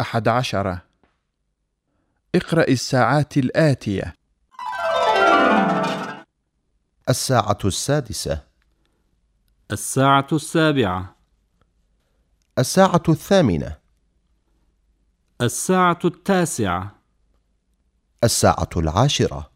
أحد عشر. اقرأ الساعات الآتية. الساعة السادسة. الساعة السابعة. الساعة الثامنة. الساعة التاسعة. الساعة العاشرة.